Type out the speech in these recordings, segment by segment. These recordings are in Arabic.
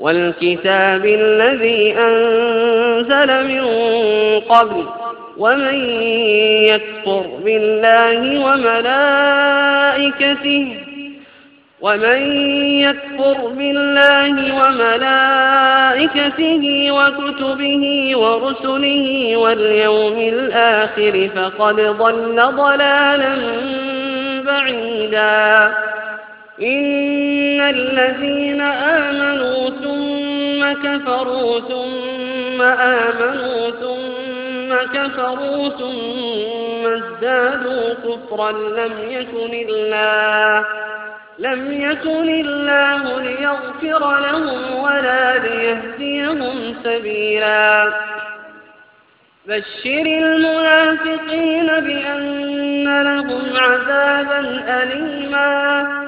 والكتاب الذي أنزل من قبل ومن يكفر بالله وملائكته ومن يكفر بالله وملائكته وكتبه ورسله واليوم الآخر فقد ضل ضلالا بعيدا إن الذين آمنوا كفروا ثم آمنوا ثم كفروا ثم ازدادوا كفرا لم يكن الله لم يكن الله ليغفر لهم ولا ليهديهم سبيلا. بشر المنافقين بأن لهم عذابا أليما.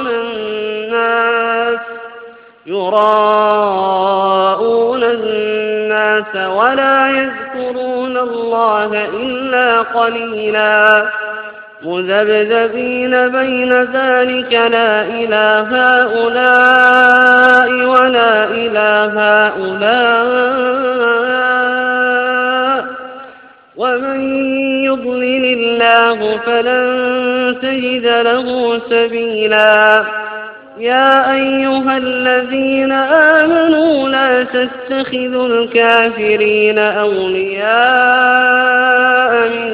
يراءون الناس ولا يذكرون الله إلا قليلا. مذبذبين بين ذلك لا إلى هؤلاء ولا إلى هؤلاء. ومن يضلل الله فلن تجد له سبيلا. يا أيها الذين آمنوا لا تتخذوا الكافرين أولياء من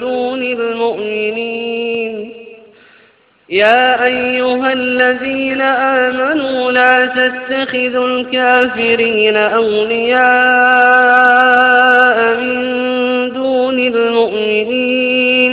دون المؤمنين. يا أيها الذين آمنوا لا تتخذوا الكافرين أولياء من دون المؤمنين.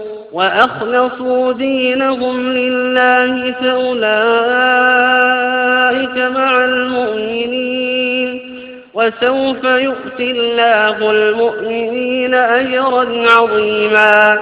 وأخلصوا دينهم لله فأولئك مع المؤمنين وسوف يؤتي الله المؤمنين أجرا عظيما